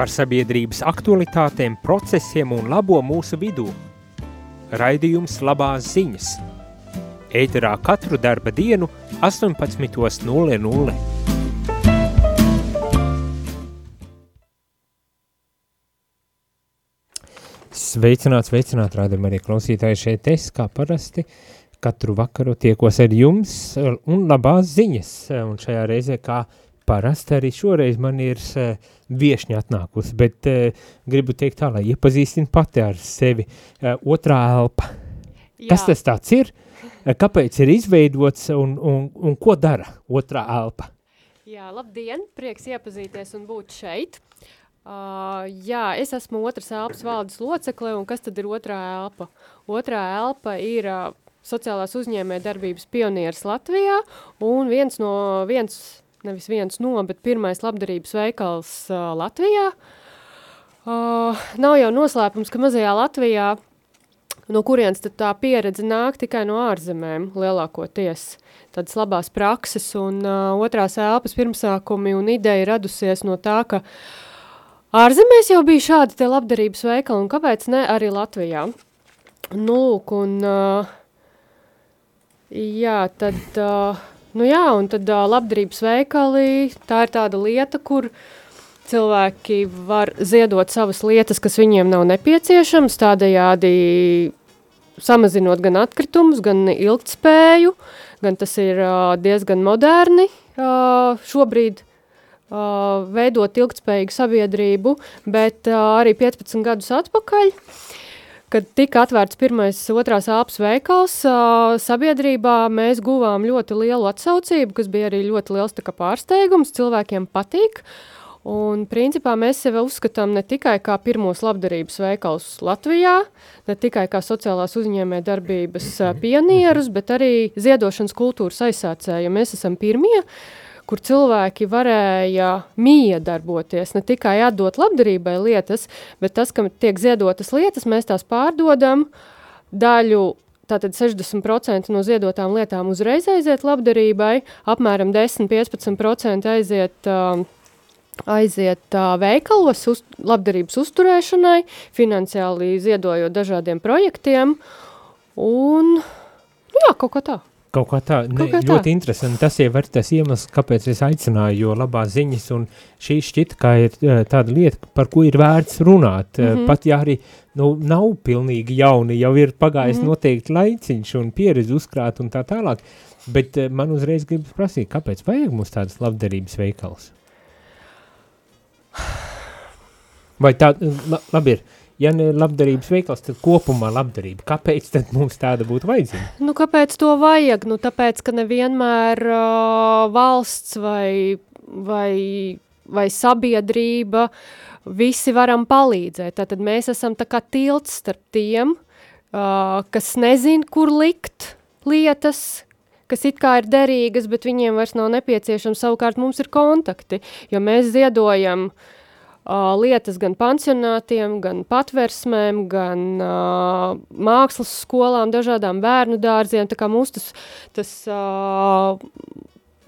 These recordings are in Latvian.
par sabiedrības aktualitātēm, procesiem un labo mūsu vidū. Raidījums labās ziņas. Ēterā katru darba dienu 18.00. Sveicināts, sveicināts, rādam arī klausītāji šeit es, kā parasti, katru vakaru tiekos ar jums un labās ziņas, un šajā reizē kā parasti arī šoreiz man ir uh, viešņa atnākusi, bet uh, gribu teikt tā, lai iepazīstina pati ar sevi. Uh, otrā elpa. Jā. Kas tas tāds ir? Kāpēc ir izveidots un, un, un ko dara otrā elpa? Jā, labdien, prieks iepazīties un būt šeit. Uh, jā, es esmu otras elpas valdes locekle, un kas tad ir otrā elpa? Otrā elpa ir uh, sociālās uzņēmē darbības pionieris Latvijā, un viens no, viens nevis viens no, bet pirmais labdarības veikals uh, Latvijā. Uh, nav jau noslēpums, ka mazajā Latvijā, no kurienes tā pieredze nāk tikai no ārzemēm lielākoties. Tādas labās prakses un uh, otrās elpas pirmsākumi un ideja radusies no tā, ka ārzemēs jau bija šādi te labdarības veikali un kāpēc ne arī Latvijā. Nu, lūk, un uh, jā, tad... Uh, Nu jā, un tad uh, labdarības veikali, tā ir tāda lieta, kur cilvēki var ziedot savas lietas, kas viņiem nav nepieciešams, tādējādi samazinot gan atkritumus, gan ilgtspēju, gan tas ir uh, diezgan moderni uh, šobrīd uh, veidot ilgtspējīgu sabiedrību, bet uh, arī 15 gadus atpakaļ uh, Kad tika atvērts pirmais otrās āpas veikals, sabiedrībā mēs guvām ļoti lielu atsaucību, kas bija arī ļoti liels kā pārsteigums, cilvēkiem patīk. Un, principā, mēs sevi uzskatām ne tikai kā pirmos labdarības veikalus Latvijā, ne tikai kā sociālās uzņēmē darbības pionierus, bet arī ziedošanas kultūras aizsācēju. Mēs esam pirmie, uh, kur cilvēki varēja miedarboties, ne tikai atdot labdarībai lietas, bet tas, ka tiek ziedotas lietas, mēs tās pārdodam, daļu tātad 60% no ziedotām lietām uzreiz aiziet labdarībai, apmēram 10-15% aiziet, uh, aiziet uh, veikalos uz, labdarības uzturēšanai, finansiāli ziedojot dažādiem projektiem, un jā, kaut kā tā. Kaut kā tā, ne, kā ļoti tā. interesanti. Tas jau ir tas iemesls, kāpēc es aicināju, jo labās ziņas un šī šķita, kā ir eh, tāda lieta, par ko ir vērts runāt. Mm -hmm. Pat ja arī nu, nav pilnīgi jauni, jau ir pagājis mm -hmm. noteikti laiciņš un pieredzi uzkrāt un tā tālāk. Bet eh, man uzreiz gribas prasīt, kāpēc vajag mums tādas labdarības veikals? Vai tā, labi ir, ja ne labdarības veikals, tad kopumā labdarība. Kāpēc tad mums tāda būtu vajadzīga? Nu, kāpēc to vajag? Nu, tāpēc, ka nevienmēr uh, valsts vai, vai, vai sabiedrība visi varam palīdzēt. Tātad mēs esam tā kā tilts starp tiem, uh, kas nezin, kur likt lietas, kas it kā ir derīgas, bet viņiem vairs nav nepieciešams. Savukārt mums ir kontakti, jo mēs ziedojam uh, uh, lietas gan pansionātiem, gan patversmēm, gan uh, mākslas skolām, dažādām bērnu dārziem. Tā kā mums tas, tas uh,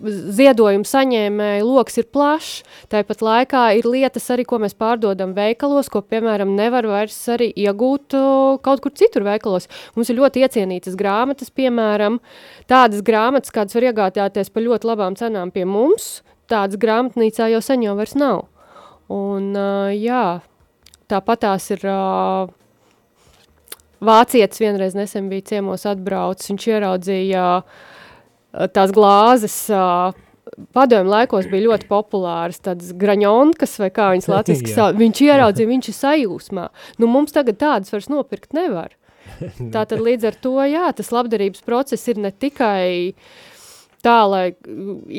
ziedojumu saņēmēju loks ir plašs, tāpat laikā ir lietas arī, ko mēs pārdodam veikalos, ko, piemēram, nevar vairs arī iegūt kaut kur citur veikalos. Mums ir ļoti iecienītas grāmatas, piemēram, tādas grāmatas, kādas var iegādāties par ļoti labām cenām pie mums, tādas grāmatnīcā jau sen jau vairs nav. Un, jā, tāpat tās ir vācietis vienreiz nesen bija ciemos atbraucis, viņš ieraudzīja tās glāzes, padomju laikos bija ļoti populāras tādas graņonkas, vai kā viņas latviski sauc, viņš ieraudzīja, viņš ir sajūsmā. Nu, mums tagad tādas vairs nopirkt nevar. Tātad līdz ar to, jā, tas labdarības process ir ne tikai tā, lai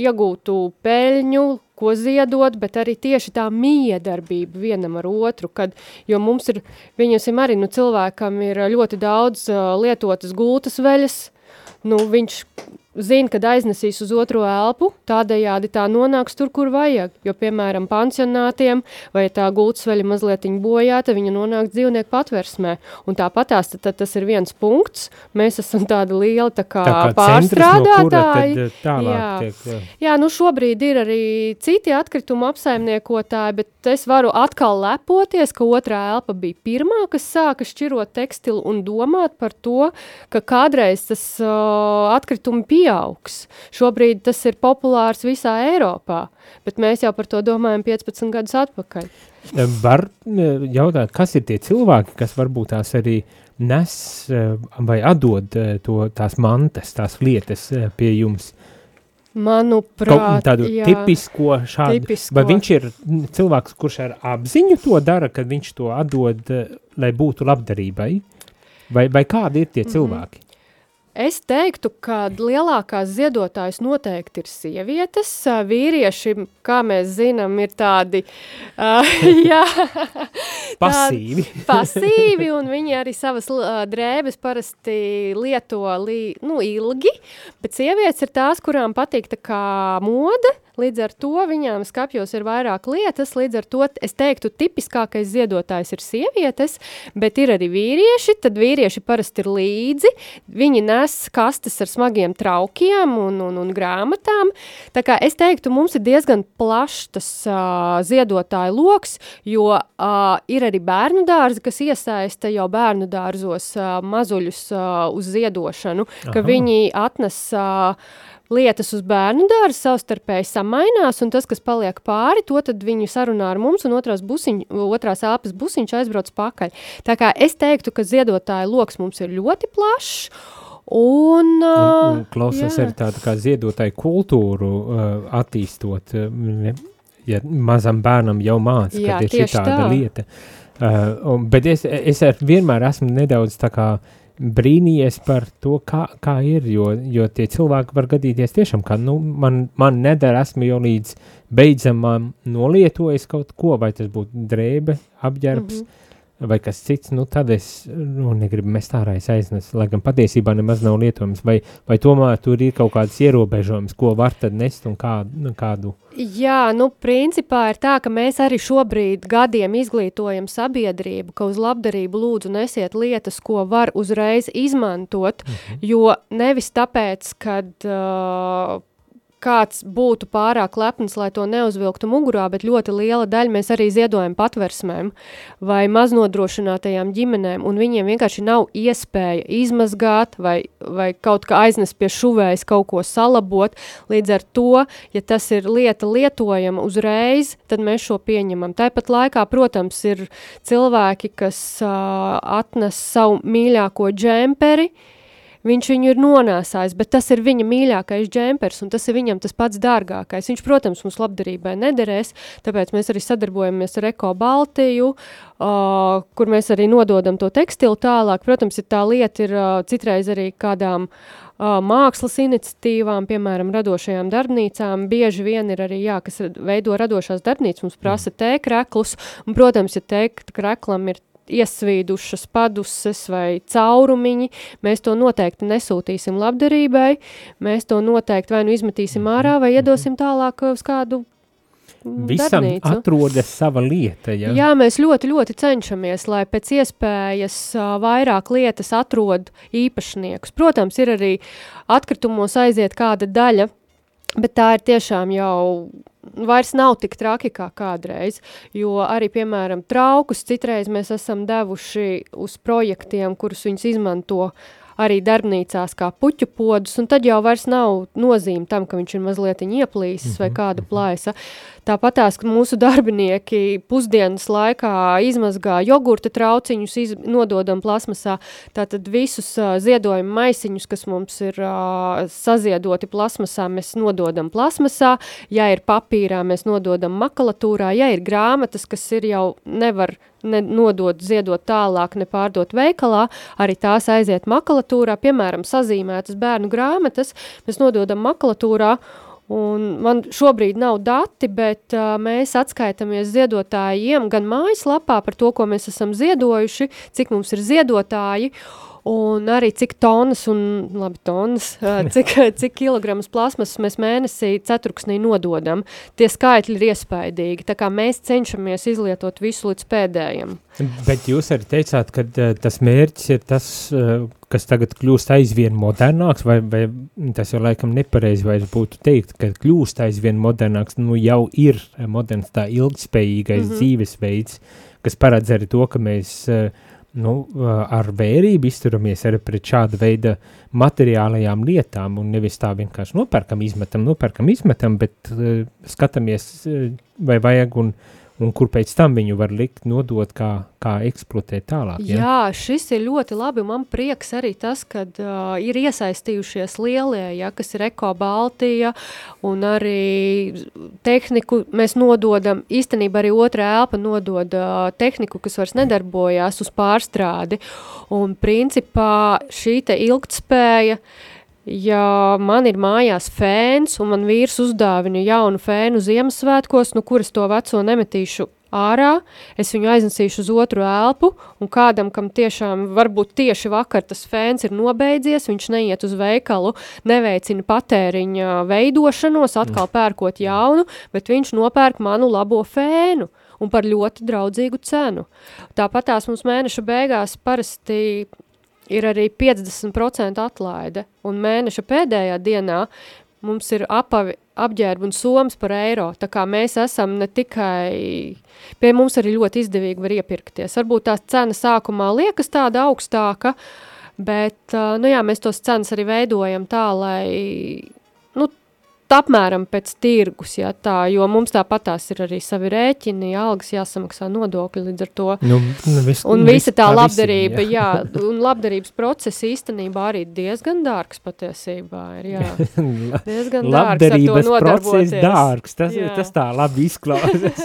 iegūtu peļņu, ko ziedot, bet arī tieši tā miedarbība vienam ar otru, kad, jo mums ir, viņasim arī, nu, cilvēkam ir ļoti daudz uh, lietotas gultas veļas, nu, viņš zina, kad aiznesīs uz otro elpu, tādējādi tā nonāks tur, kur vajag. Jo, piemēram, pansionātiem vai tā gultsveļa mazliet bojāta, viņa nonāk dzīvnieku patversmē. Un tāpat tās, tad, tad tas ir viens punkts. Mēs esam tādi lieli tā kā, tā kā pārstrādātāji. No tālāk jā. Tiek, jā. jā, nu šobrīd ir arī citi atkritumu apsaimniekotāji, bet es varu atkal lepoties, ka otrā elpa bija pirmā, kas sāka šķirot tekstilu un domāt par to, ka kādreiz tas uh, atkritumi pieeja pieaugs. Šobrīd tas ir populārs visā Eiropā, bet mēs jau par to domājam 15 gadus atpakaļ. Var jautāt, kas ir tie cilvēki, kas varbūt tās arī nes vai atdod to, tās mantas, tās lietas pie jums? Manuprāt, Kaut tādu jā, tipisko šādu, tipisko. vai viņš ir cilvēks, kurš ar apziņu to dara, kad viņš to atdod, lai būtu labdarībai? Vai, vai kādi ir tie mhm. cilvēki? Es teiktu, ka lielākās ziedotājas noteikti ir sievietes. Vīrieši, kā mēs zinām, ir tādi uh, jā, pasīvi. Tādi pasīvi, un viņi arī savas uh, drēbes parasti lieto li, nu, ilgi. Bet sievietes ir tās, kurām patīk tā kā mode, Līdz ar to viņām skapjos ir vairāk lietas, līdz ar to es teiktu, tipiskākais ziedotājs ir sievietes, bet ir arī vīrieši, tad vīrieši parasti ir līdzi, viņi nes kastes ar smagiem traukiem un, un, un grāmatām, tā kā es teiktu, mums ir diezgan plašs tas uh, ziedotāju loks, jo uh, ir arī bērnu dārzi, kas iesaista jau bērnu dārzos uh, mazuļus uh, uz ziedošanu, Aha. ka viņi atnes uh, lietas uz bērnu dārza savstarpēji samainās, un tas, kas paliek pāri, to tad viņi sarunā ar mums, un otrās, busiņ, otrās āpas busiņš aizbrauc pakaļ. Tā kā es teiktu, ka ziedotāju loks mums ir ļoti plašs, Un, uh, un klausās arī tādu kā ziedotāju kultūru uh, attīstot, uh, ja mazam bērnam jau māca, jā, ka ir šī tāda tā. lieta. Uh, un, bet es, es vienmēr esmu nedaudz tā kā uh, brīnījies par to, kā, kā ir, jo, jo tie cilvēki var gadīties tiešām, ka nu, man, man nedara, esmu jau līdz beidzamam nolietojis kaut ko, vai tas būtu drēbe, apģērbs, mm -hmm vai kas cits, nu tad es nu, negribu mest ārā aiznesu, lai gan patiesībā nemaz nav lietojams, vai, vai tomēr tur ir kaut kāds ierobežojums, ko var tad nest un kā, nu, kādu? Jā, nu principā ir tā, ka mēs arī šobrīd gadiem izglītojam sabiedrību, ka uz labdarību lūdzu nesiet lietas, ko var uzreiz izmantot, -hmm. jo nevis tāpēc, kad uh, kāds būtu pārāk lepns, lai to neuzvilktu mugurā, bet ļoti liela daļa mēs arī ziedojam patversmēm vai maznodrošinātajām ģimenēm, un viņiem vienkārši nav iespēja izmazgāt vai, vai kaut kā aiznest pie šuvējas kaut ko salabot. Līdz ar to, ja tas ir lieta lietojama uzreiz, tad mēs šo pieņemam. Tāpat laikā, protams, ir cilvēki, kas uh, atnes savu mīļāko džemperi, uh, viņš viņu ir nonāsājis, bet tas ir viņa mīļākais džempers, un tas ir viņam tas pats dārgākais. Viņš, protams, mums labdarībai nederēs, tāpēc mēs arī sadarbojamies ar Eko Baltiju, uh, kur mēs arī nododam to tekstilu tālāk. Protams, ja tā lieta ir uh, citreiz arī kādām uh, mākslas iniciatīvām, piemēram, radošajām darbnīcām, bieži vien ir arī, jā, kas veido radošās darbnīcas, mums prasa mm. tēkreklus, un, protams, ja tēkreklam ir iesvīdušas paduses vai caurumiņi, mēs to noteikti nesūtīsim labdarībai, mēs to noteikti vai nu izmetīsim ārā vai iedosim tālāk uz kādu Visam darbnīcu. atrodas sava lieta, ja? Jā, mēs ļoti, ļoti cenšamies, lai pēc iespējas uh, vairāk lietas atrod īpašniekus. Protams, ir arī atkritumos aiziet kāda daļa, bet tā ir tiešām jau vairs nav tik traki kā kādreiz, jo arī, piemēram, traukus citreiz mēs esam devuši uz projektiem, kurus viņus izmanto arī darbnīcās kā puķu podus, un tad jau vairs nav nozīme tam, ka viņš ir mazliet ieplīsis mm -hmm. vai mhm, kāda mhm. plaisa. Tāpat tās, ka mūsu darbinieki pusdienas laikā izmazgā jogurta trauciņus, iz, nododam plasmasā, tātad visus uh, ziedojumu maisiņus, kas mums ir uh, saziedoti plasmasā, mēs nododam plasmasā, ja ir papīrā, mēs nododam makalatūrā, ja ir grāmatas, kas ir jau nevar ne nodot, ziedot tālāk, ne pārdot veikalā, arī tās aiziet makalatūrā, piemēram, sazīmētas bērnu grāmatas, mēs nododam makalatūrā, un man šobrīd nav dati, bet uh, mēs atskaitamies ziedotājiem gan mājaslapā par to, ko mēs esam ziedojuši, cik mums ir ziedotāji, un arī cik tonnas, un labi, tonnas, cik, cik kilogramus plasmas mēs mēnesī ceturksnī nododam. Tie skaitļi ir iespaidīgi, tā kā mēs cenšamies izlietot visu līdz pēdējiem. Bet jūs arī teicāt, ka tas mērķis ir tas, kas tagad kļūst aizvien modernāks, vai, vai tas jau laikam nepareizi vairs būtu teikt, ka kļūst aizvien modernāks, nu jau ir moderns tā ilgspējīgais mm -hmm. dzīvesveids, kas paredz arī to, ka mēs uh, nu, ar vērību izturamies arī pret šāda veida materiālajām lietām un nevis tā vienkārši nopērkam, izmetam, nopērkam, izmetam, bet uh, skatāmies, uh, vai vajag un uh, un kur pēc tam viņu var likt, nodot, kā, kā eksploatēt tālāk. Ja? Jā, šis ir ļoti labi. Man prieks arī tas, ka uh, ir iesaistījušies lielie, ja, kas ir Eko Baltija, un arī tehniku mēs nododam, īstenībā arī otrā elpa nodod uh, tehniku, kas vairs nedarbojās uz pārstrādi, un principā šī te ilgtspēja, uh, ja man ir mājās fēns un man vīrs uzdāvina jaunu fēnu Ziemassvētkos, nu kuras to veco nemetīšu ārā, es viņu aiznesīšu uz otru elpu, un kādam, kam tiešām varbūt tieši vakar tas fēns ir nobeidzies, viņš neiet uz veikalu, neveicina patēriņa veidošanos, atkal pērkot jaunu, bet viņš nopērk manu labo fēnu un par ļoti draudzīgu cenu. Tāpat tās mums mēneša beigās parasti ir arī 50% atlaide, un mēneša pēdējā dienā mums ir apavi, apģērbi un somas par eiro, tā kā mēs esam ne tikai, pie mums arī ļoti izdevīgi var iepirkties. Varbūt tās cena sākumā liekas tāda augstāka, bet, nu jā, mēs tos cenas arī veidojam tā, lai, apmēram pēc tirgus, ja tā, jo mums tāpat tās ir arī savi rēķini, algas jāsamaksā nodokļi līdz ar to. Nu, nu, vis, un visa tā labdarība, visiem, jā. jā, un labdarības process īstenībā arī diezgan dārgs patiesībā ir, jā. diezgan dārgs ar to nodarboties. dārgs, tas, jā. tas tā labi izklausās.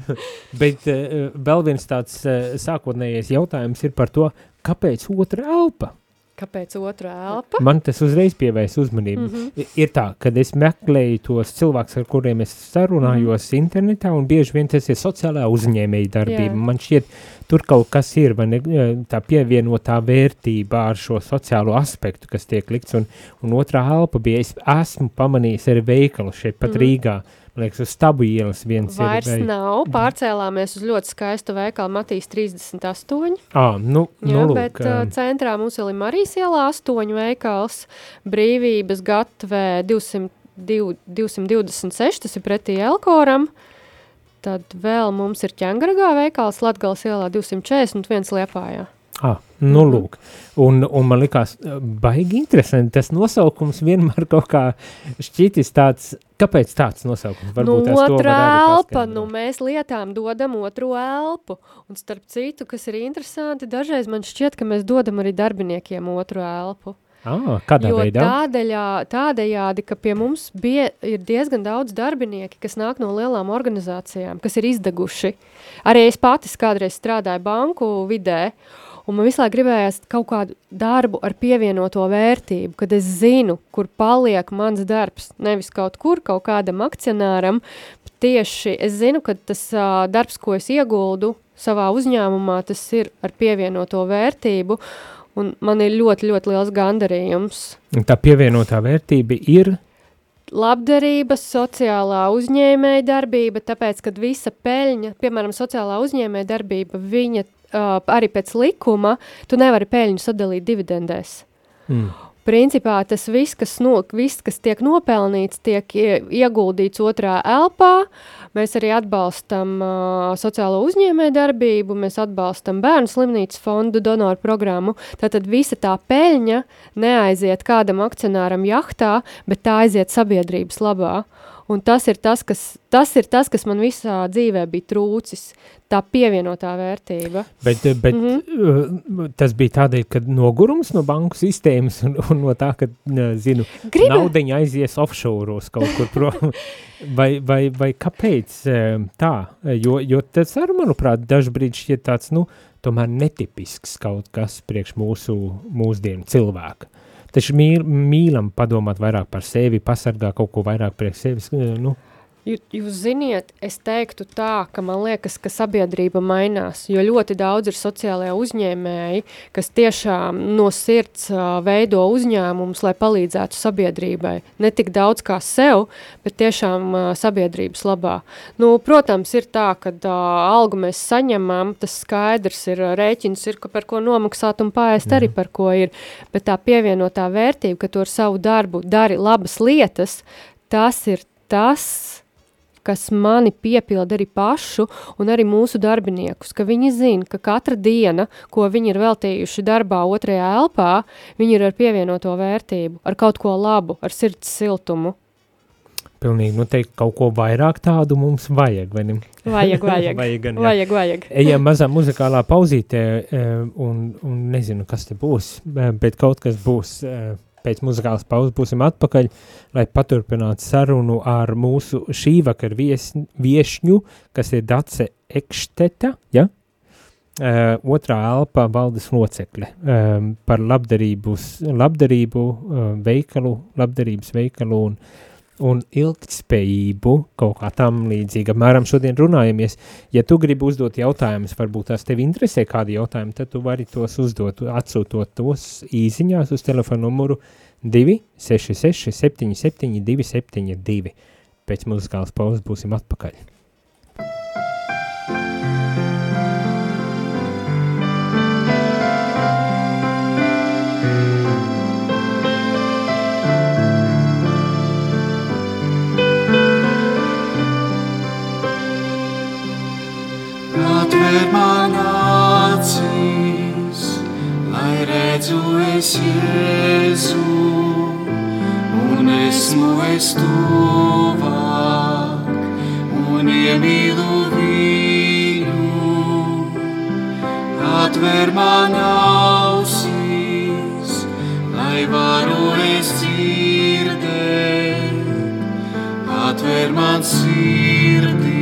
Bet uh, vēl viens tāds uh, sākotnējais jautājums ir par to, kāpēc otra elpa? Kāpēc otrā elpa? Man tas uzreiz pievērs uzmanību. Mm -hmm. Ir tā, kad es meklēju tos cilvēkus, ar kuriem es sarunājos mm -hmm. internetā, un bieži vien tas ir sociālā uzņēmēja darbība. Jā. Man šķiet, tur kaut kas ir, vai ne, tā pievienotā vērtība ar šo sociālo aspektu, kas tiek likts, un, un otrā elpa bija, es esmu pamanījis arī veikalu šeit pat mm -hmm. Rīgā, Man liekas, uz stabu ielas viens Vairs ir. Vairs nav, pārcēlāmies uz ļoti skaistu veikalu Matīs 38. Ah, nu, Jā, nu, lūk, bet uh, centrā mums vēl ir Marijas ielā 8 veikals, brīvības gatvē 200, 226, tas ir pretī Elkoram. Tad vēl mums ir ķengaragā veikals Latgales ielā 240 un viens Liepājā. Ah, nu, -hmm. lūk. Un, un man likās, baigi interesanti. Tas nosaukums vienmēr kaut kā šķitis tāds. Kāpēc tāds nosaukums? Varbūt nu, otrā elpa, nu mēs lietām dodam otro elpu. Un starp citu, kas ir interesanti, dažreiz man šķiet, ka mēs dodam arī darbiniekiem otru elpu. Ah, kādā jo veidā? Tādēļā, tādējādi, ka pie mums bija, ir diezgan daudz darbinieki, kas nāk no lielām organizācijām, kas ir izdeguši. Arī es pati kādreiz strādāju banku vidē, Un man visu laiku gribējās kaut kādu darbu ar pievienoto vērtību, kad es zinu, kur paliek mans darbs. Nevis kaut kur, kaut kādam akcionāram. Tieši es zinu, ka tas uh, darbs, ko es ieguldu savā uzņēmumā, tas ir ar pievienoto vērtību. Un man ir ļoti, ļoti liels gandarījums. Tā pievienotā vērtība ir labdarība, sociālā uzņēmēja darbība, tāpēc, kad visa peļņa, piemēram, sociālā uzņēmēja darbība, viņa uh, arī pēc likuma, tu nevari peļņu sadalīt dividendēs. Mm. Principā tas viss, kas, no, viss, kas tiek nopelnīts, tiek ieguldīts otrā elpā. Mēs arī atbalstam uh, sociālo uzņēmēju darbību, mēs atbalstam bērnu slimnīcas fondu donoru programmu. Tātad visa tā peļņa neaiziet kādam akcionāram jahtā, bet tā aiziet sabiedrības labā. Un tas ir tas, kas, tas ir tas, kas man visā dzīvē bija trūcis, tā pievienotā vērtība. Bet, bet mm -hmm. tas bija tādēļ, ka nogurums no banku sistēmas un, un no tā, ka, zinu, Gribu. naudeņa aizies offshore kaut kur prom. vai, vai, vai kāpēc eh, tā? Jo, jo tas arī, manuprāt, dažbrīd šķiet tāds, nu, tomēr netipisks kaut kas priekš mūsu mūsdienu cilvēka. Taču mīl, mīlam padomāt vairāk par sevi, pasargāt kaut ko vairāk priekš sevis. Nu. Jūs ziniet, es teiktu tā, ka man liekas, ka sabiedrība mainās, jo ļoti daudz ir sociālajā uzņēmēji, kas tiešām no sirds veido uzņēmumus, lai palīdzētu sabiedrībai. Ne tik daudz kā sev, bet tiešām sabiedrības labā. Nu, protams, ir tā, ka algu mēs saņemam, tas skaidrs ir, rēķins ir, par ko nomaksāt un pārēst arī par ko ir, bet tā pievienotā vērtība, ka tu ar savu darbu dari labas lietas, tas ir tas, kas mani piepilda arī pašu un arī mūsu darbiniekus, ka viņi zina, ka katra diena, ko viņi ir veltījuši darbā otrajā elpā, viņi ir ar pievienoto vērtību, ar kaut ko labu, ar sirds siltumu. Pilnīgi noteikti kaut ko vairāk tādu mums vajag, vai ne? Vajag, vajag. vajag, gan, vajag, vajag. Ejam mazā muzikālā pauzītē eh, un, un nezinu, kas te būs, eh, bet kaut kas būs eh, pēc muzikālas pauzes būsim atpakaļ, lai paturpinātu sarunu ar mūsu šī vakar vies, viešņu, kas ir Dace Ekšteta, ja? Uh, otrā elpa valdes locekle um, par labdarību, labdarību uh, veikalu, labdarības veikalu un uh, un ilgtspējību, kaut kā tam līdzīga. Apmēram šodien runājamies, ja tu gribi uzdot jautājumus, varbūt tās tevi interesē kādi jautājumi, tad tu vari tos uzdot, atsūtot tos īziņās uz telefonu numuru 266 77 272. Pēc muzikālas pauzes būsim atpakaļ. Es Jēzu, un esmu es tuvāk, un iemīlu viņu. Atver man ausīs, lai varu es dzirdēt, atver man sirdī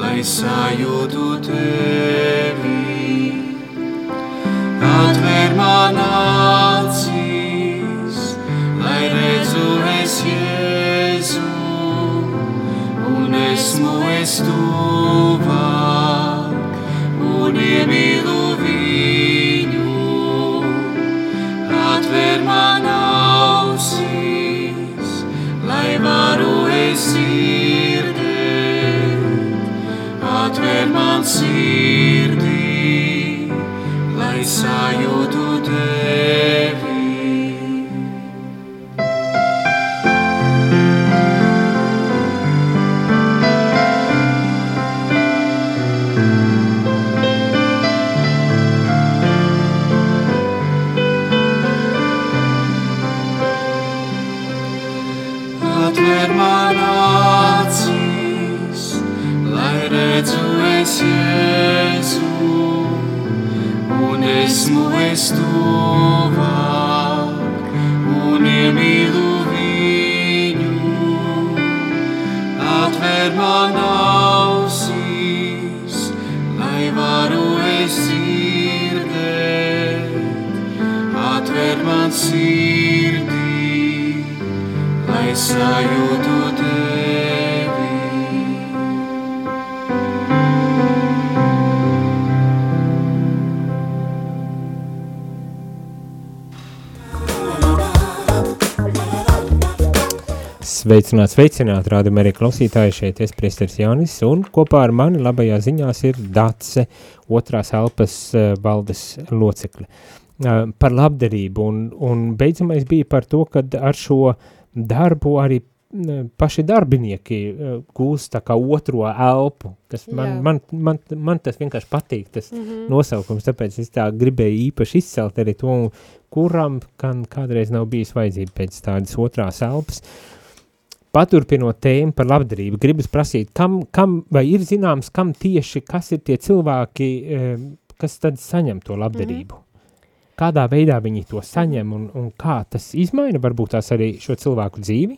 lai sajūtu tevi. Esmu Sveicināt, sveicināt, rādam arī klausītāji šeit, es priesteris Jānis, un kopā ar mani labajā ziņās ir Dace, otrās elpas uh, valdes locekle. Uh, par labdarību, un, un beidzamais bija par to, kad ar šo darbu arī uh, paši darbinieki uh, gūst tā kā otro elpu, kas man, Jā. man, man, man tas vienkārši patīk, tas Mm -hmm. nosaukums, tāpēc es tā gribēju īpaši izcelt arī to, kuram kan kādreiz nav bijis vajadzība pēc tādas otrās elpas. Paturpinot tēmu par labdarību, gribas prasīt, kam, kam vai ir zināms, kam tieši, kas ir tie cilvēki, kas tad saņem to labdarību? Mm -hmm. Kādā veidā viņi to saņem un, un kā tas izmaina varbūt tās arī šo cilvēku dzīvi?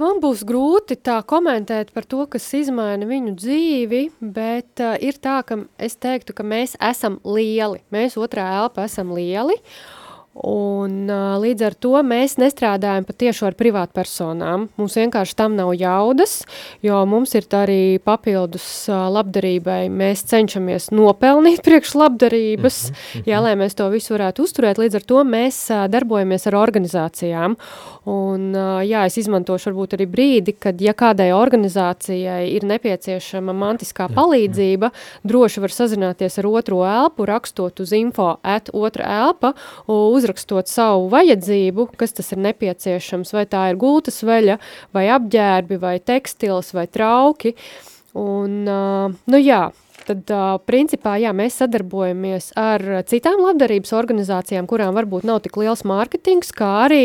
Man būs grūti tā komentēt par to, kas izmaina viņu dzīvi, bet uh, ir tā, ka es teiktu, ka mēs esam lieli. Mēs otrā elpa esam lieli. Un, uh, līdz ar to mēs nestrādājam patieši ar privātpersonām. Mums vienkārši tam nav jaudas, jo mums ir arī papildus uh, labdarībai. Mēs cenšamies nopelnīt priekš labdarības, mm -hmm. jā, lai mēs to visu varētu uzturēt. Līdz ar to mēs uh, darbojamies ar organizācijām. Un, uh, jā, es izmantošu varbūt arī brīdi, kad ja kādai organizācijai ir nepieciešama mantiskā palīdzība, droši var sazināties ar otro elpu, rakstot uz info at otra elpa, uz uzrakstot savu vajadzību, kas tas ir nepieciešams, vai tā ir gultas veļa, vai apģērbi, vai tekstils, vai trauki. Un, nu jā, tad uh, principā jā, mēs sadarbojamies ar citām labdarības organizācijām, kurām varbūt nav tik liels mārketings, kā arī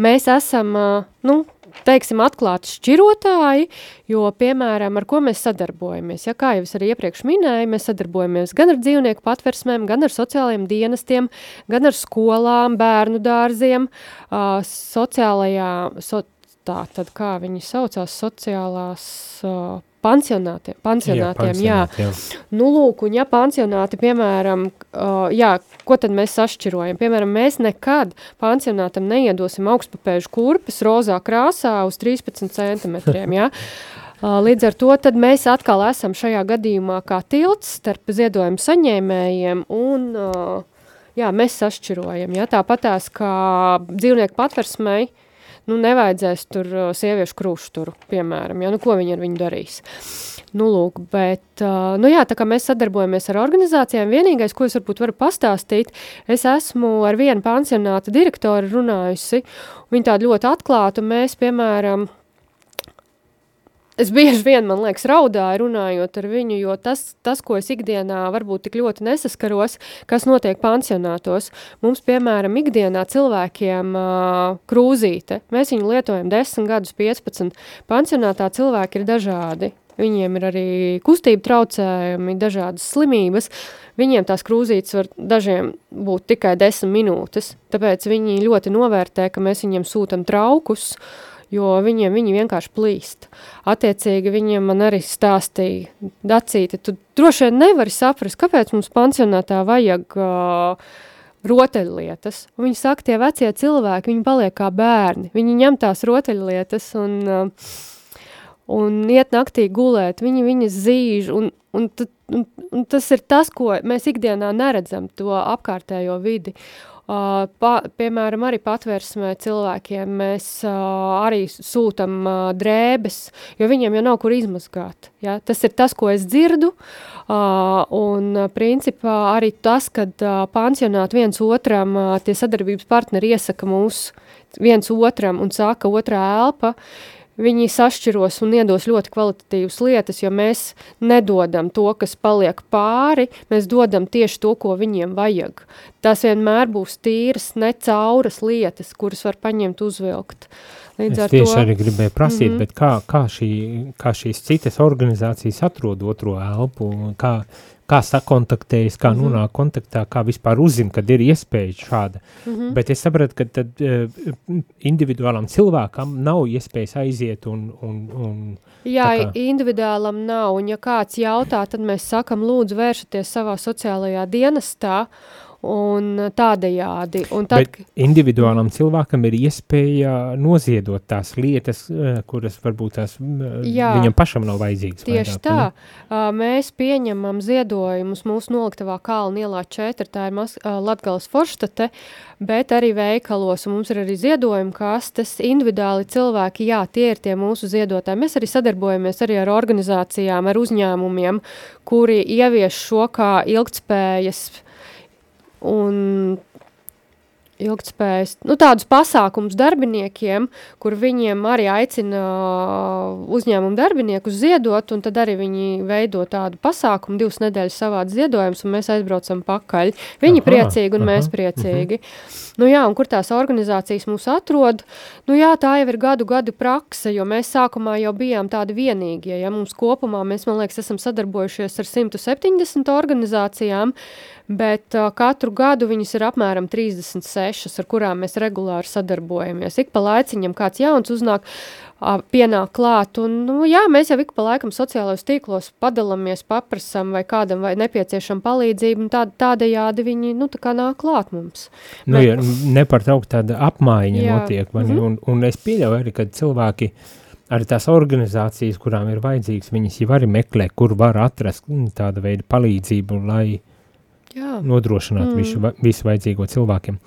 mēs esam, uh, nu, teiksim, atklāti šķirotāji, jo, piemēram, ar ko mēs sadarbojamies. Ja, kā jau es arī iepriekš minēju, mēs sadarbojamies gan ar dzīvnieku patversmēm, gan ar sociālajiem dienestiem, gan ar skolām, bērnu dārziem, uh, sociālajā, so, tā tad kā viņi saucās, sociālās uh, pansionātiem, pansionātiem, jā, jā. jā. Nu, lūk, un ja pansionāti, piemēram, uh, jā, ko tad mēs sašķirojam? Piemēram, mēs nekad pansionātam neiedosim augstpapēžu kurpes rozā krāsā uz 13 centimetriem, jā. Uh, līdz ar to tad mēs atkal esam šajā gadījumā kā tilts starp ziedojumu saņēmējiem un, uh, jā, mēs sašķirojam, jā, tāpatās kā dzīvnieku patversmei, uh, nu, nevajadzēs tur uh, sieviešu krūšturu, piemēram, ja, nu, ko viņi ar viņu darīs. Nu, lūk, bet, uh, nu jā, tā kā mēs sadarbojamies ar organizācijām, vienīgais, ko es varbūt varu pastāstīt, es esmu ar vienu pansionāta direktoru runājusi, viņa tāda ļoti atklāta, mēs, piemēram, Es bieži vien, man liekas, raudāju runājot ar viņu, jo tas, tas, ko es ikdienā varbūt tik ļoti nesaskaros, kas notiek pansionātos. Mums, piemēram, ikdienā cilvēkiem uh, krūzīte, mēs viņu lietojam 10 gadus, 15. Pansionātā cilvēki ir dažādi. Viņiem ir arī kustība traucējumi, dažādas slimības. Viņiem tās krūzītes var dažiem būt tikai 10 minūtes, tāpēc viņi ļoti novērtē, ka mēs viņiem sūtam traukus, uh, jo viņiem viņi vienkārši plīst. Attiecīgi viņiem man arī stāstīja, Dacīte, tu droši vien nevari saprast, kāpēc mums pansionātā vajag uh, rotaļlietas. Un viņi saka, tie vecie cilvēki, viņi paliek kā bērni, viņi ņem tās rotaļlietas un, uh, un iet naktī gulēt, viņi viņas zīž, un, un, un, un tas ir tas, ko mēs ikdienā neredzam, to apkārtējo vidi. Uh, pa, piemēram, arī patvērsmē cilvēkiem mēs uh, arī sūtam uh, drēbes, jo viņiem jau nav kur izmazgāt. Ja? Tas ir tas, ko es dzirdu, uh, un uh, principā arī tas, kad uh, pansionāti viens otram, uh, tie sadarbības partneri iesaka mūs viens otram un saka otrā elpa, uh, viņi sašķiros un iedos ļoti kvalitatīvas lietas, jo mēs nedodam to, kas paliek pāri, mēs dodam tieši to, ko viņiem vajag. Tās vienmēr būs tīras, necauras lietas, kuras var paņemt uzvilkt. Līdz es tieši to... arī gribēju prasīt, mm -hmm. bet kā, kā, šī, kā šīs citas organizācijas atrod otro elpu, kā, kā sakontaktējas, kā mm -hmm. nonāk kontaktā, kā vispār uzzina, kad ir iespēja šāda. Mm -hmm. Bet es sapratu, ka tad uh, individuālam cilvēkam nav iespējas aiziet un... un, un Jā, kā... individuālam nav, un ja kāds jautā, tad mēs sakam, lūdzu vēršaties savā sociālajā dienestā, un tādējādi. Un tad, Bet individuālam cilvēkam ir iespēja noziedot tās lietas, eh, kuras varbūt tās jā, viņam pašam nav vajadzīgas. Tieši vairāk, tā. Ne? Mēs pieņemam ziedojumus mūsu noliktavā Kalna ielā 4, tā ir Mas Latgales Forštate, bet arī veikalos, un mums ir arī ziedojuma kastes, individuāli cilvēki, jā, tie ir tie mūsu ziedotāji. Mēs arī sadarbojamies arī ar organizācijām, ar uzņēmumiem, kuri ievieš šo kā ilgtspējas un ilgtspējas, nu, tādus pasākums darbiniekiem, kur viņiem arī aicina uzņēmumu darbiniekus ziedot, un tad arī viņi veido tādu pasākumu, divas nedēļas savāds ziedojums, un mēs aizbraucam pakaļ. Viņi aha, priecīgi un aha, mēs priecīgi. Aha. Nu jā, un kur tās organizācijas mūs atrod, nu jā, tā jau ir gadu gadu prakse, jo mēs sākumā jau bijām tādi vienīgie, ja mums kopumā, mēs, man liekas, esam sadarbojušies ar 170 organizācijām, bet uh, katru gadu viņas ir apmēram 36, sešas, ar kurām mēs regulāri sadarbojamies. Ik pa laiciņam kāds jauns uznāk, pienāk klāt, un, nu, jā, mēs jau ik pa laikam sociālajos tīklos padalamies, paprasam, vai kādam vai nepieciešama palīdzība, un tā, tādējādi viņi, nu, tā kā nāk klāt mums. Nu, Bet, ja nepārtraukt tāda apmaiņa jā. notiek, man, mm -hmm. un, un es pieļauju arī, ka cilvēki, arī tās organizācijas, kurām ir vajadzīgs, viņas jau arī meklē, kur var atrast mm, tāda veida palīdzību, lai Jā. nodrošinātu mm. visu, visu vajadzīgo cilvēkiem.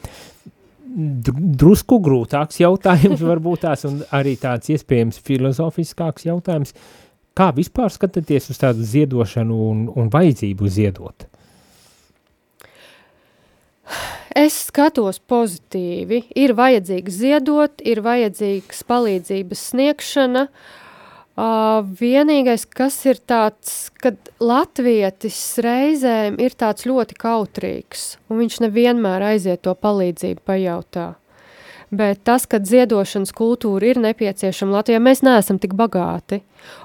Drusku grūtāks jautājums varbūt tās, un arī tāds iespējams filozofiskāks jautājums. Kā vispār skatāties uz tādu ziedošanu un, un vajadzību ziedot? Es skatos pozitīvi. Ir vajadzīgs ziedot, ir vajadzīgs palīdzības sniegšana. Uh, vienīgais, kas ir tāds, kad latvietis reizēm ir tāds ļoti kautrīgs, un viņš nevienmēr aiziet to palīdzību pajautā. Bet tas, ka ziedošanas kultūra ir nepieciešama Latvijā, mēs neesam tik bagāti.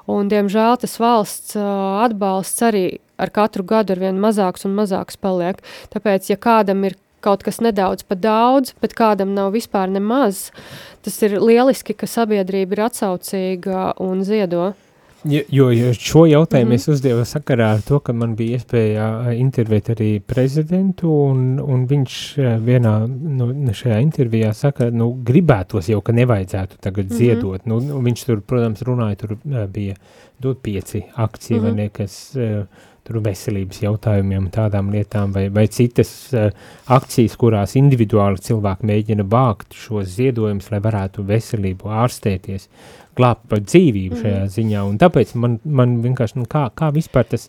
Un, diemžēl tas valsts uh, atbalsts arī ar katru gadu ar vien mazāks un mazāks paliek. Tāpēc, ja kādam ir kaut kas nedaudz pa daudz, bet kādam nav vispār nemaz. Tas ir lieliski, ka sabiedrība ir atsaucīga un ziedo. Jo, jo šo jautājumu mm -hmm. es uzdevu sakarā ar to, ka man bija iespēja intervēt arī prezidentu, un, un viņš vienā nu, šajā intervijā saka, nu, gribētos jau, ka nevajadzētu tagad mm -hmm. ziedot. Nu, viņš tur, protams, runāja, tur bija dot pieci akcija, mm -hmm. vai ne, kas uh, tur veselības jautājumiem, tādām lietām, vai, vai citas uh, akcijas, kurās individuāli cilvēki mēģina vākt šos ziedojumus, lai varētu veselību ārstēties, glābt par dzīvību šajā mm. ziņā. Un tāpēc man, man vienkārši, nu, kā, kā vispār tas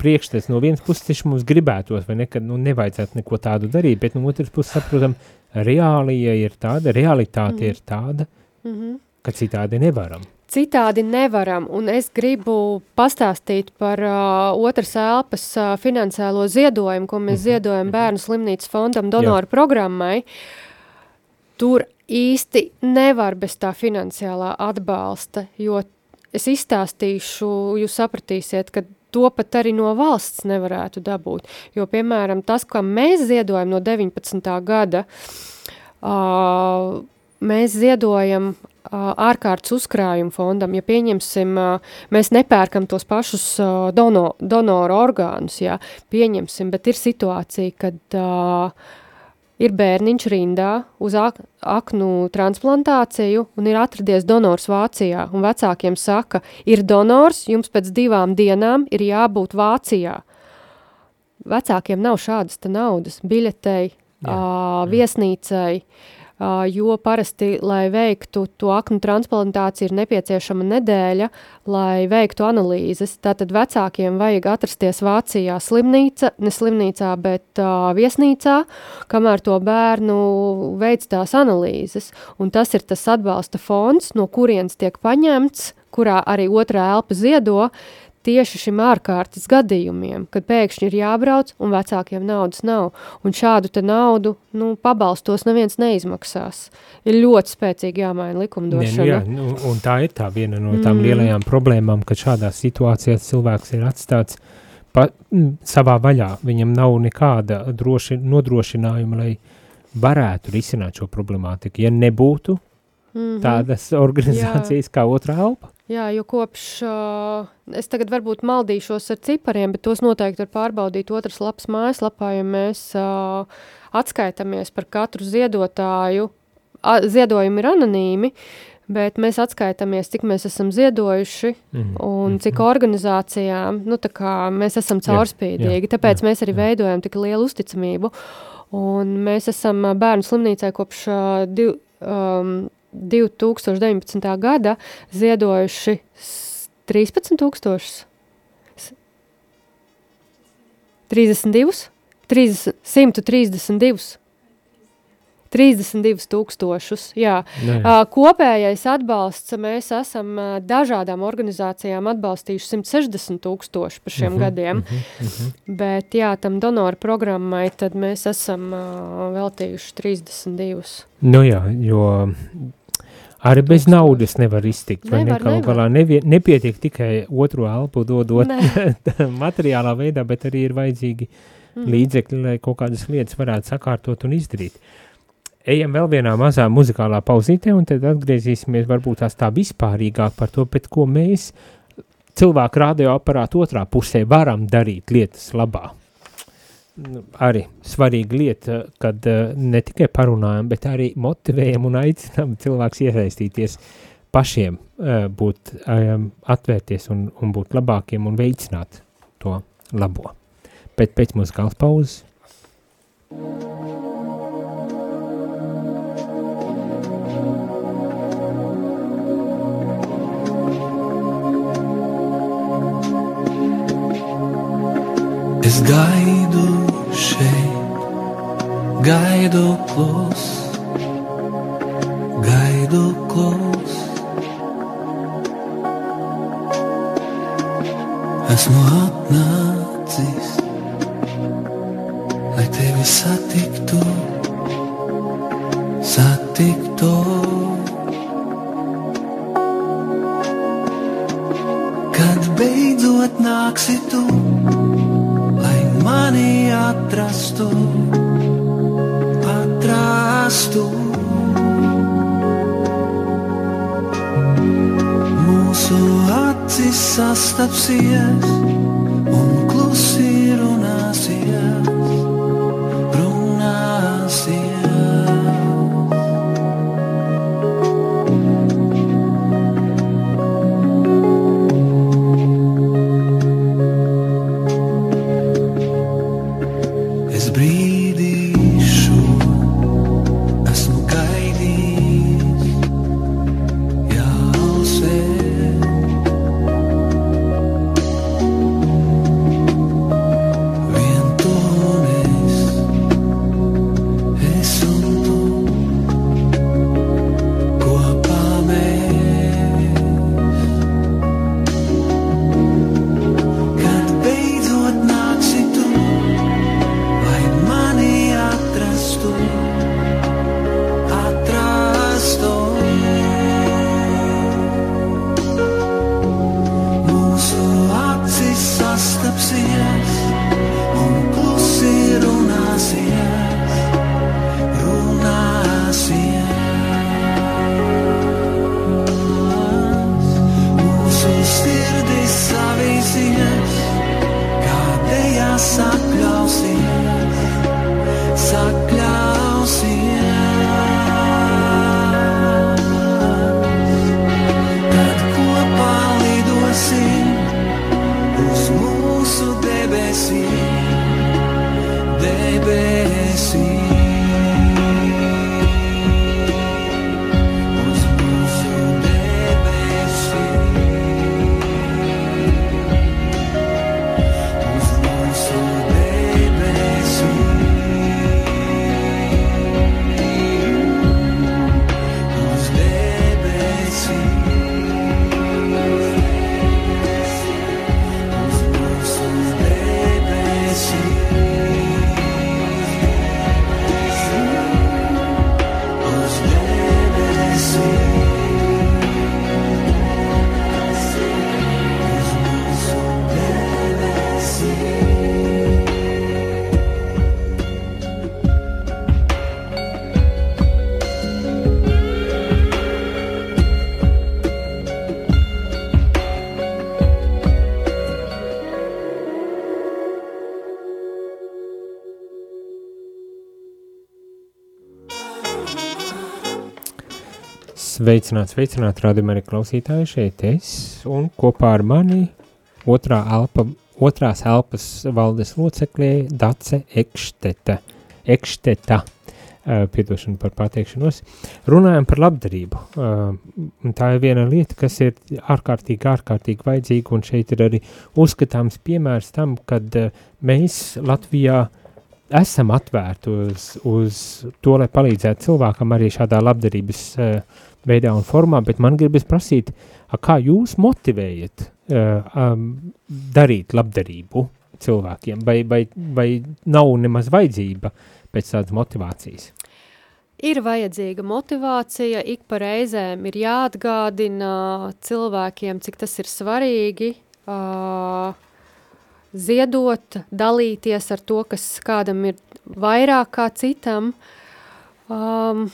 priekšstats no vienas puses tieši mums gribētos, vai nekad nu, nevajadzētu neko tādu darīt, bet no otras puses saprotam, reālija ir tāda, realitāte mm. ir tāda, mm -hmm. ka citādi nevaram citādi nevaram, un es gribu pastāstīt par uh, otras elpas uh, finansiālo ziedojumu, ko mēs -hmm. ziedojam mhm. Bērnu slimnīcas fondam donoru Jā. programmai. Tur īsti nevar bez tā finansiālā atbalsta, jo es izstāstīšu, jūs sapratīsiet, ka to pat arī no valsts nevarētu dabūt. Jo, piemēram, tas, ko mēs ziedojam no 19. gada, uh, mēs ziedojam ārkārtas uzkrājuma fondam, ja pieņemsim, mēs nepērkam tos pašus dono, donoru orgānus, jā, pieņemsim, bet ir situācija, kad uh, ir bērniņš rindā uz ak aknu transplantāciju un ir atradies donors Vācijā, un vecākiem saka, ir donors, jums pēc divām dienām ir jābūt Vācijā. Vecākiem nav šādas naudas, biļetei, jā, jā. viesnīcai, uh, jo parasti, lai veiktu to aknu transplantāciju, ir nepieciešama nedēļa, lai veiktu analīzes. Tātad vecākiem vajag atrasties Vācijā slimnīca, ne slimnīcā, bet uh, viesnīcā, kamēr to bērnu veids tās analīzes. Un tas ir tas atbalsta fonds, no kurienes tiek paņemts, kurā arī otrā elpa ziedo, tieši šim ārkārtas gadījumiem, kad pēkšņi ir jābrauc un vecākiem naudas nav. Un šādu te naudu, nu, pabalstos neviens neizmaksās. Ir ļoti spēcīgi jāmaina likumdošana. Nu, jā, nu, un tā ir tā viena no tām mm. lielajām problēmām, ka šādās situācijās cilvēks ir atstāts pa, m, savā vaļā. Viņam nav nekāda droši, nodrošinājuma, lai varētu risināt šo problemātiku. Ja nebūtu mm -hmm. tādas organizācijas jā. kā otrā elpa, Jā, jo kopš, uh, es tagad varbūt maldīšos ar cipariem, bet tos noteikti var pārbaudīt otras lapas mājaslapā, ja mēs uh, atskaitamies par katru ziedotāju, a, ziedojumi ir anonīmi, bet mēs atskaitamies, cik mēs esam ziedojuši mm -hmm. un cik mhm. organizācijām, nu mēs esam caurspīdīgi, jā, jā, tāpēc jā, mēs arī jā. veidojam tik lielu uzticamību. Un mēs esam bērnu slimnīcai kopš uh, div, um, 2019. gada ziedojuši 13 tūkstošus. 32, 30, 132 32 tūkstošus. Jā. Nē. Uh, kopējais atbalsts mēs esam dažādām organizācijām atbalstījuši 160 tūkstoši par šiem uh mhm, -huh, gadiem. Uh -huh, uh -huh. Bet jā, tam donoru programmai tad mēs esam veltījuši 32. Nu jā, jo Arī bez naudas nevar iztikt. Nevar, ne? nevar. Nevie, nepietiek tikai otro elpu dodot materiālā veidā, bet arī ir vajadzīgi mm. līdzekļi, lai kaut kādas lietas varētu sakārtot un izdarīt. ejam vēl vienā mazā muzikālā pauzītē, un tad atgriezīsimies varbūt tās tā vispārīgāk par to, bet ko mēs cilvēku radioaparātu otrā pusē varam darīt lietas labā. Arī svarīga lieta, kad uh, ne tikai parunājam, bet arī motivējam un aicinām cilvēks iesaistīties pašiem, uh, būt, um, atvērties un, un būt labākiem un veicināt to labo. Bet pēc muzikālas pauzes. Es gaidu šeit, gaidu klus, gaidu klus. Esmu atnācis, lai tevi satiktu, satiktu. Kad beidzot nāksi tu, sastapsies Sveicināt, sveicināt, rādījumā arī klausītāji šeit es un kopā ar mani otrā elpa, otrās elpas valdes loceklē Dace Ekšteta, Ekšteta, uh, piedošana par pateikšanos, runājam par labdarību. Uh, tā ir viena lieta, kas ir ārkārtīgi, ārkārtīgi vajadzīga, un šeit ir arī uzskatāms piemērs tam, kad uh, mēs Latvijā esam atvērti uz, uz to, lai palīdzētu cilvēkam arī šādā labdarības uh, veidā un formā, bet man gribas prasīt, kā jūs motivējat uh, um, darīt labdarību cilvēkiem, vai, vai, vai nav nemaz vajadzība pēc tādas motivācijas? Ir vajadzīga motivācija, ik pa reizēm ir jāatgādina cilvēkiem, cik tas ir svarīgi, uh, ziedot, dalīties ar to, kas kādam ir vairāk kā citam. Um,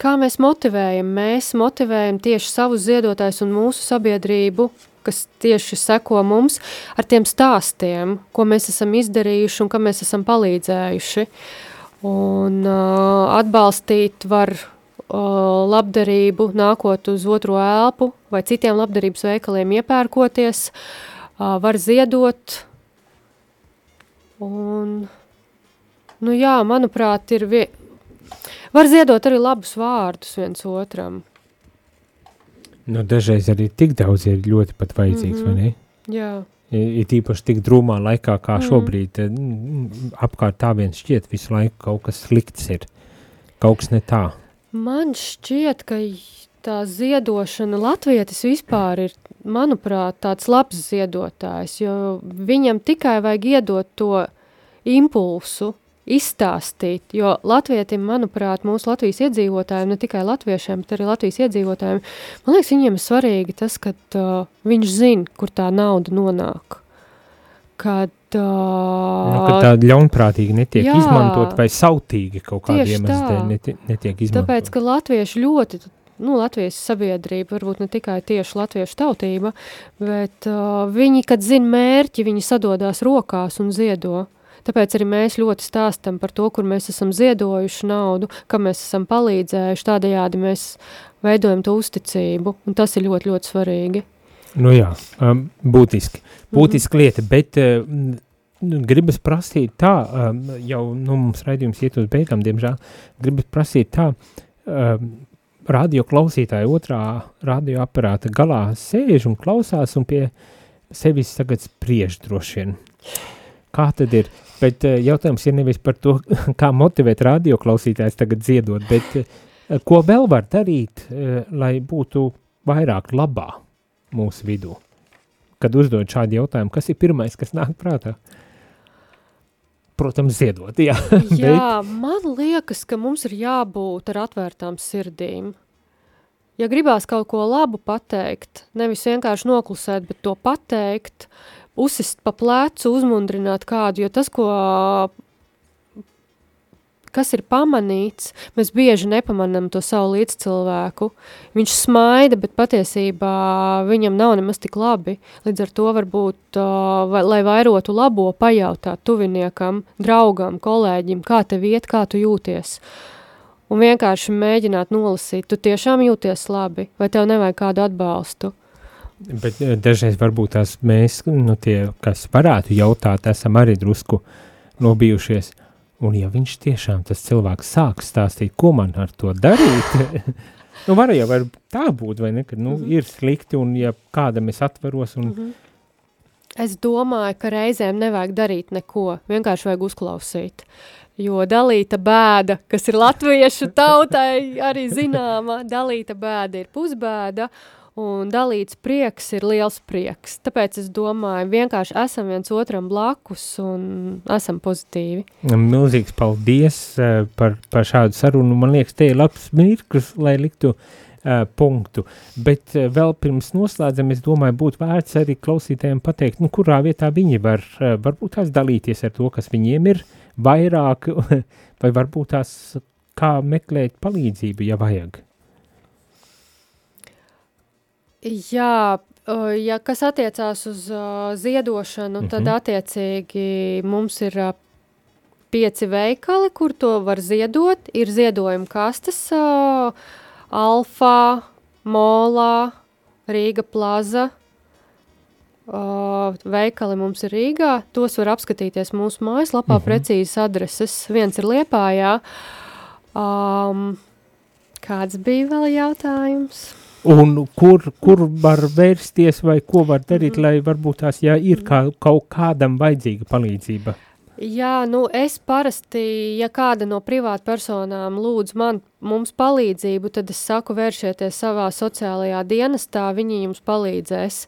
kā mēs motivējam? Mēs motivējam tieši savus ziedotājus un mūsu sabiedrību, kas tieši seko mums ar tiem stāstiem, ko mēs esam izdarījuši un kam mēs esam palīdzējuši. Un uh, atbalstīt var uh, labdarību, nākot uz otro elpu vai citiem labdarības veikaliem iepērkoties, uh, var ziedot. Un, nu jā, manuprāt, ir vie... var ziedot arī labus vārdus viens otram. Nu, dažreiz arī tik daudz ir ļoti pat vajadzīgs, mm -hmm. vai ne? Jā. Ir tīpaši tik drūmā laikā, kā Mm. šobrīd, eh, mm, apkārt tā vien šķiet visu laiku kaut kas slikts ir, kaut kas ne tā. Man šķiet, ka tā ziedošana latvietis vispār ir, manuprāt, tāds labs ziedotājs, jo viņam tikai vajag iedot to impulsu, izstāstīt, jo latvietim, manuprāt, mūsu Latvijas iedzīvotājiem, ne tikai latviešiem, bet arī Latvijas iedzīvotājiem, man liekas, viņiem ir svarīgi tas, ka uh, viņš zina, kur tā nauda nonāk. Kad, uh, Nu, ka tā ļaunprātīgi netiek jā. izmantot vai sautīgi kaut kāda iemesla dēļ neti, netiek izmantot. Tāpēc, ka latvieši ļoti, nu, Latvijas sabiedrība, varbūt ne tikai tieši latviešu tautība, bet uh, viņi, kad zina mērķi, viņi sadodās rokās un ziedo. Tāpēc arī mēs ļoti stāstam par to, kur mēs esam ziedojuši naudu, kam mēs esam palīdzējuši, tādējādi mēs veidojam to uzticību, un tas ir ļoti, ļoti svarīgi. Nu jā, um, būtiski. Būtiski lieta, bet mm, nu, gribas prasīt tā, um, jau nu, mums raidījums iet uz beigām, diemžēl, gribas prasīt tā, um, radio klausītāji otrā radio aparāta galā sēž un klausās un pie sevis tagad spriež droši vien. Kā tad ir? Bet uh, jautājums ir nevis par to, kā motivēt radio klausītājs tagad ziedot, bet uh, ko vēl var darīt, uh, lai būtu vairāk labā mūsu vidū? Kad uzdod šādu jautājumu, kas ir pirmais, kas nāk prātā? Protams, ziedot, jā. Jā, man liekas, ka mums ir jābūt ar atvērtām sirdīm. Ja gribās kaut ko labu pateikt, nevis vienkārši noklusēt, bet to pateikt, uzsist pa plecu, uzmundrināt kādu, jo tas, ko, kas ir pamanīts, mēs bieži nepamanām to savu līdzcilvēku. Viņš smaida, bet patiesībā viņam nav nemaz tik labi. Līdz ar to varbūt, vai, lai vairotu labo, pajautāt tuviniekam, draugam, kolēģim, kā tev iet, kā tu jūties. Un vienkārši mēģināt nolasīt, tu tiešām jūties labi, vai tev nevajag kādu atbalstu. Bet eh, dažreiz varbūt tās mēs, nu tie, kas varētu jautāt, esam arī drusku nobijušies. Un ja viņš tiešām tas cilvēks sāk stāstīt, ko man ar to darīt, nu var jau var tā būt, vai ne, ka nu, Mhm. ir slikti un ja kādam es atveros un Es domāju, ka reizēm nevajag darīt neko, vienkārši vajag uzklausīt. Jo dalīta bēda, kas ir latviešu tautai arī zināma, dalīta bēda ir pusbēda, un dalīts prieks ir liels prieks. Tāpēc es domāju, vienkārši esam viens otram blakus un esam pozitīvi. milzīgs paldies uh, par, par šādu sarunu. Man liekas, te ir labs mirklis, lai liktu uh, punktu. Bet uh, vēl pirms noslēdzam, es domāju, būtu vērts arī klausītājiem pateikt, nu, kurā vietā viņi var, varbūt tās dalīties ar to, kas viņiem ir vairāk, vai varbūt tās kā meklēt palīdzību, ja vajag. Jā, ja kas attiecās uz ziedošanu, mm -hmm. tad Mhm. attiecīgi mums ir pieci veikali, kur to var ziedot. Ir ziedojuma kastes Alfa, Molā, Rīga Plaza. Uh, veikali mums ir Rīgā. Tos var apskatīties mūsu mājaslapā. Mm. -hmm. Precīzes adreses. Viens ir Liepājā. Um, kāds bija vēl jautājums? Un kur, kur var vērsties vai ko var darīt, lai varbūt tās, ja ir kā, kaut kādam vajadzīga palīdzība? Jā, nu es parasti, ja kāda no privātpersonām lūdz man, mums palīdzību, tad es saku vēršieties savā sociālajā dienestā, viņi jums palīdzēs.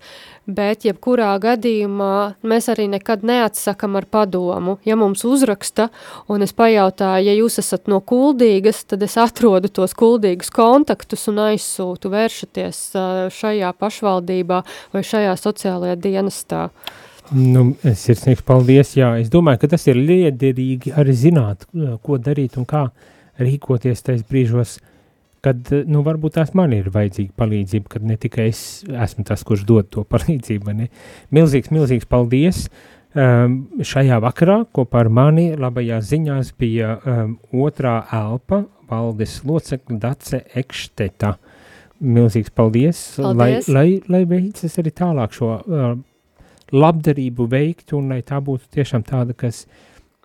Bet jebkurā gadījumā mēs arī nekad neatsakam ar padomu. Ja mums uzraksta un es pajautāju, ja jūs esat no kuldīgas, tad es atrodu tos kuldīgus kontaktus un aizsūtu vēršaties šajā pašvaldībā vai šajā sociālajā dienestā. Nu, sirsnīgs paldies, jā. Es domāju, ka tas ir liederīgi arī zināt, ko darīt un kā rīkoties tais brīžos, kad, eh, nu, varbūt tās man ir vajadzīga palīdzība, kad ne tikai es esmu tas, kurš dod to palīdzību, ne? Milzīgs, milzīgs paldies! Um, šajā vakarā kopā ar mani labajās ziņās bija um, otrā elpa valdes locekla Dace Ekšteta. Milzīgs paldies, Paldies. lai, lai, lai veicas arī tālāk šo uh, labdarību veikt un lai tā būtu tiešām tāda, kas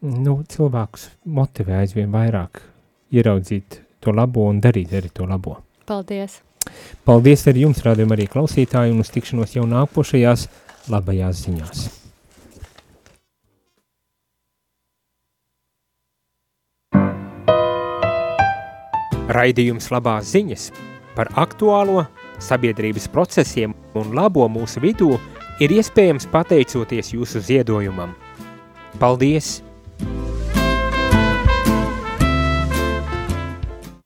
nu, cilvēkus motivē aizvien vairāk ieraudzīt to labo un darīt arī to labo. Paldies! Paldies arī jums, rādījumā arī klausītāji, un uz tikšanos jau nākošajās labajās ziņās. Raidījums labās ziņas par aktuālo sabiedrības procesiem un labo mūsu vidū ir iespējams pateicoties jūsu ziedojumam. Paldies!